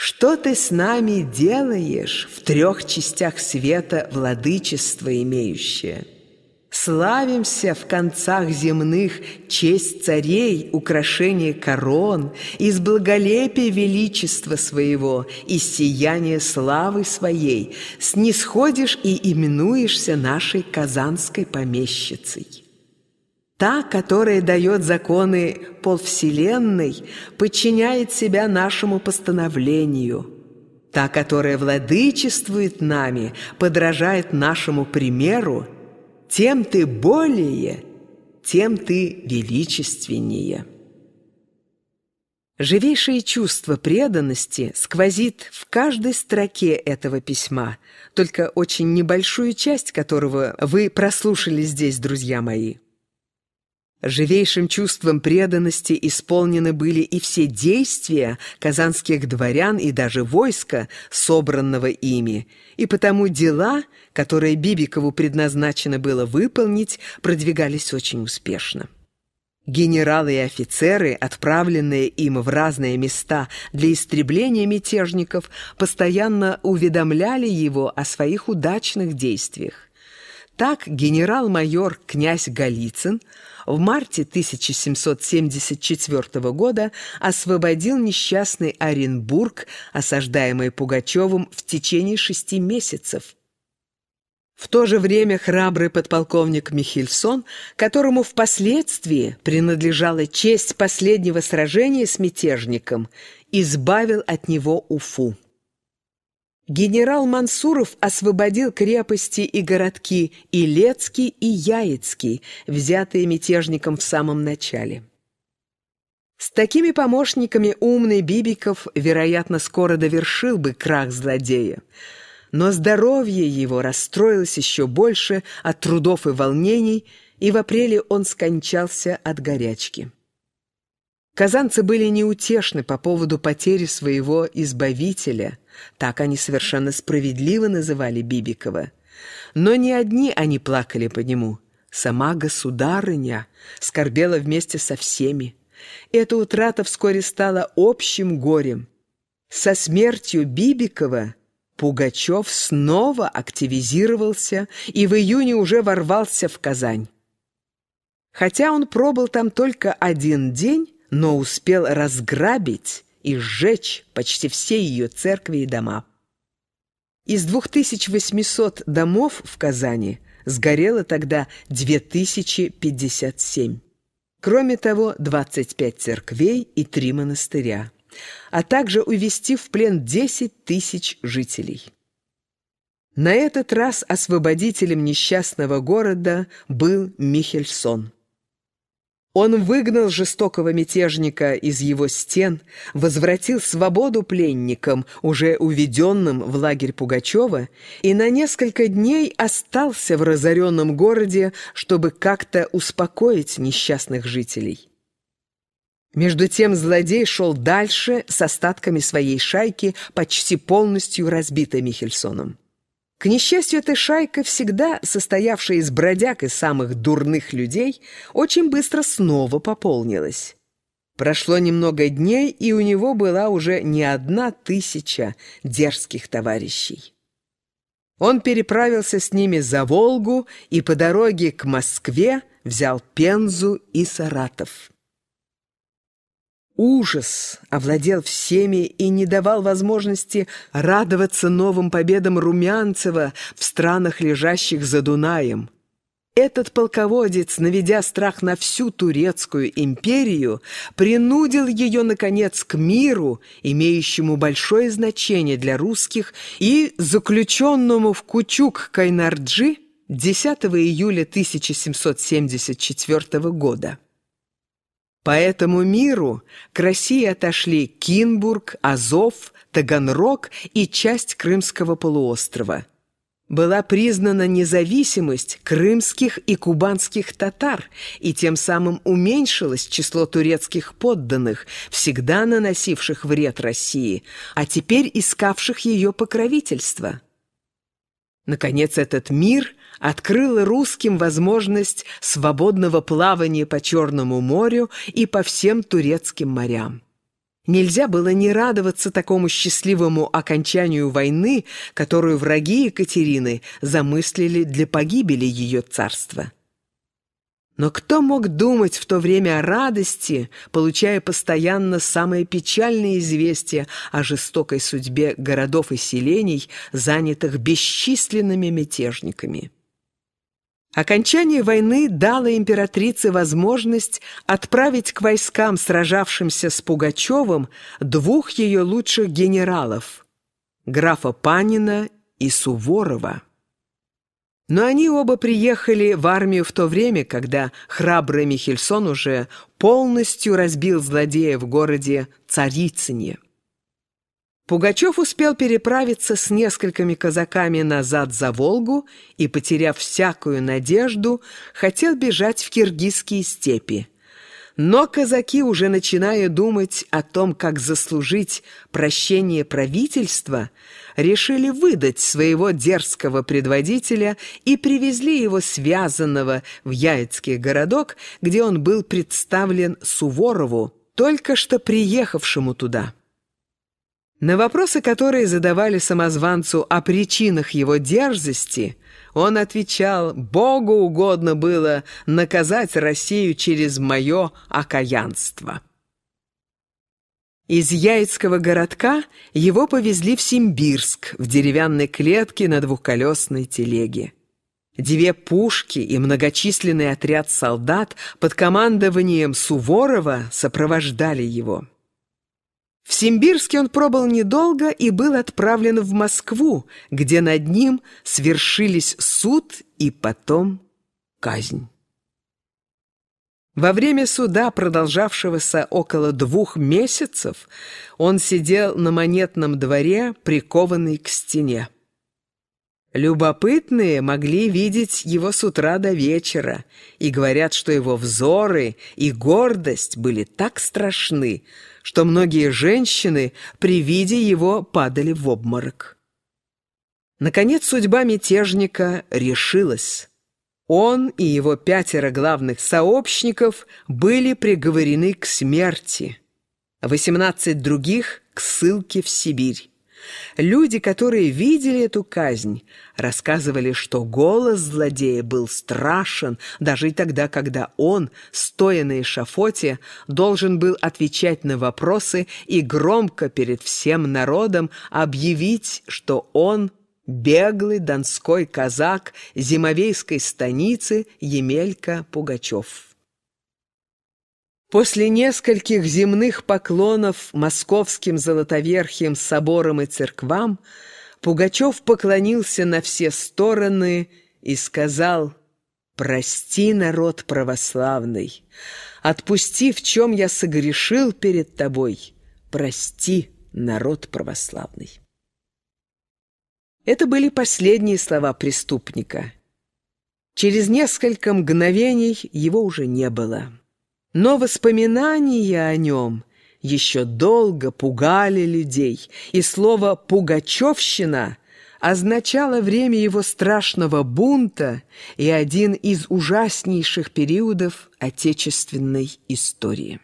Что ты с нами делаешь в трех частях света владычество имеющее? Славимся в концах земных честь царей, украшение корон, из благолепия величества своего, из сияния славы своей, снисходишь и именуешься нашей казанской помещицей. Та, которая дает законы полвселенной, подчиняет себя нашему постановлению. Та, которая владычествует нами, подражает нашему примеру, тем ты более, тем ты величественнее. Живейшее чувство преданности сквозит в каждой строке этого письма, только очень небольшую часть которого вы прослушали здесь, друзья мои. Живейшим чувством преданности исполнены были и все действия казанских дворян и даже войска, собранного ими, и потому дела, которые Бибикову предназначено было выполнить, продвигались очень успешно. Генералы и офицеры, отправленные им в разные места для истребления мятежников, постоянно уведомляли его о своих удачных действиях. Так генерал-майор князь Голицын в марте 1774 года освободил несчастный Оренбург, осаждаемый Пугачевым в течение шести месяцев. В то же время храбрый подполковник Михельсон, которому впоследствии принадлежала честь последнего сражения с мятежником, избавил от него Уфу. Генерал Мансуров освободил крепости и городки Илецкий и Яицкий, взятые мятежником в самом начале. С такими помощниками умный Бибиков, вероятно, скоро довершил бы крах злодея. Но здоровье его расстроилось еще больше от трудов и волнений, и в апреле он скончался от горячки. Казанцы были неутешны по поводу потери своего избавителя – так они совершенно справедливо называли Бибикова. Но не одни они плакали по нему. Сама государыня скорбела вместе со всеми. Эта утрата вскоре стала общим горем. Со смертью Бибикова Пугачев снова активизировался и в июне уже ворвался в Казань. Хотя он пробыл там только один день, но успел разграбить и сжечь почти все ее церкви и дома. Из 2800 домов в Казани сгорело тогда 2057. Кроме того, 25 церквей и 3 монастыря, а также увести в плен 10 тысяч жителей. На этот раз освободителем несчастного города был Михельсон. Он выгнал жестокого мятежника из его стен, возвратил свободу пленникам, уже уведенным в лагерь Пугачева, и на несколько дней остался в разоренном городе, чтобы как-то успокоить несчастных жителей. Между тем злодей шел дальше с остатками своей шайки, почти полностью разбитой Михельсоном. К несчастью, эта шайка, всегда состоявшая из бродяг и самых дурных людей, очень быстро снова пополнилась. Прошло немного дней, и у него была уже не одна тысяча дерзких товарищей. Он переправился с ними за Волгу и по дороге к Москве взял Пензу и Саратов. Ужас овладел всеми и не давал возможности радоваться новым победам Румянцева в странах, лежащих за Дунаем. Этот полководец, наведя страх на всю турецкую империю, принудил ее, наконец, к миру, имеющему большое значение для русских, и заключенному в Кучук-Кайнарджи 10 июля 1774 года. По этому миру к России отошли Кинбург, Азов, Таганрог и часть Крымского полуострова. Была признана независимость крымских и кубанских татар, и тем самым уменьшилось число турецких подданных, всегда наносивших вред России, а теперь искавших ее покровительства. Наконец, этот мир открыл русским возможность свободного плавания по Черному морю и по всем турецким морям. Нельзя было не радоваться такому счастливому окончанию войны, которую враги Екатерины замыслили для погибели ее царства. Но кто мог думать в то время о радости, получая постоянно самые печальные известия о жестокой судьбе городов и селений, занятых бесчисленными мятежниками? Окончание войны дало императрице возможность отправить к войскам, сражавшимся с Пугачевым, двух ее лучших генералов – графа Панина и Суворова. Но они оба приехали в армию в то время, когда храбрый Михельсон уже полностью разбил злодея в городе Царицыне. Пугачев успел переправиться с несколькими казаками назад за Волгу и, потеряв всякую надежду, хотел бежать в киргизские степи. Но казаки, уже начиная думать о том, как заслужить прощение правительства, решили выдать своего дерзкого предводителя и привезли его связанного в Яицкий городок, где он был представлен Суворову, только что приехавшему туда. На вопросы, которые задавали самозванцу о причинах его дерзости, он отвечал, «Богу угодно было наказать Россию через мое окаянство». Из Яицкого городка его повезли в Симбирск, в деревянной клетке на двухколесной телеге. Две пушки и многочисленный отряд солдат под командованием Суворова сопровождали его. В Симбирске он пробыл недолго и был отправлен в Москву, где над ним свершились суд и потом казнь. Во время суда, продолжавшегося около двух месяцев, он сидел на монетном дворе, прикованный к стене. Любопытные могли видеть его с утра до вечера и говорят, что его взоры и гордость были так страшны, что многие женщины при виде его падали в обморок. Наконец судьба мятежника решилась. Он и его пятеро главных сообщников были приговорены к смерти, восемнадцать других — к ссылке в Сибирь. Люди, которые видели эту казнь, рассказывали, что голос злодея был страшен даже и тогда, когда он, стоя на эшафоте, должен был отвечать на вопросы и громко перед всем народом объявить, что он беглый донской казак зимовейской станицы Емелька Пугачев. После нескольких земных поклонов московским золотоверхим соборам и церквам Пугачев поклонился на все стороны и сказал «Прости, народ православный, отпусти, в чем я согрешил перед тобой, прости, народ православный». Это были последние слова преступника. Через несколько мгновений его уже не было. Но воспоминания о нем еще долго пугали людей, и слово «пугачевщина» означало время его страшного бунта и один из ужаснейших периодов отечественной истории.